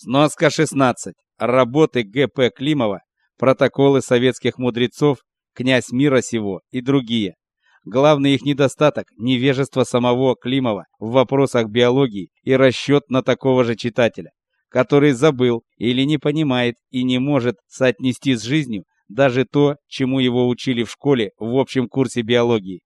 Сноска 16. Работы Г.П. Климова, протоколы советских мудрецов, князь мира сего и другие. Главный их недостаток невежество самого Климова в вопросах биологии и расчет на такого же читателя, который забыл или не понимает и не может соотнести с жизнью даже то, чему его учили в школе в общем курсе биологии.